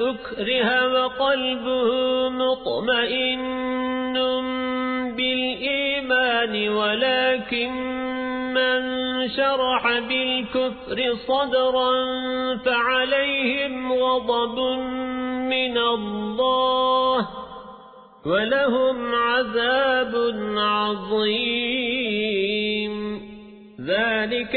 أكره وقلبه مطمئن بالإيمان ولكن من شرح بالكفر صدرا فعليهم غضب من الله ولهم عذاب عظيم. ذلك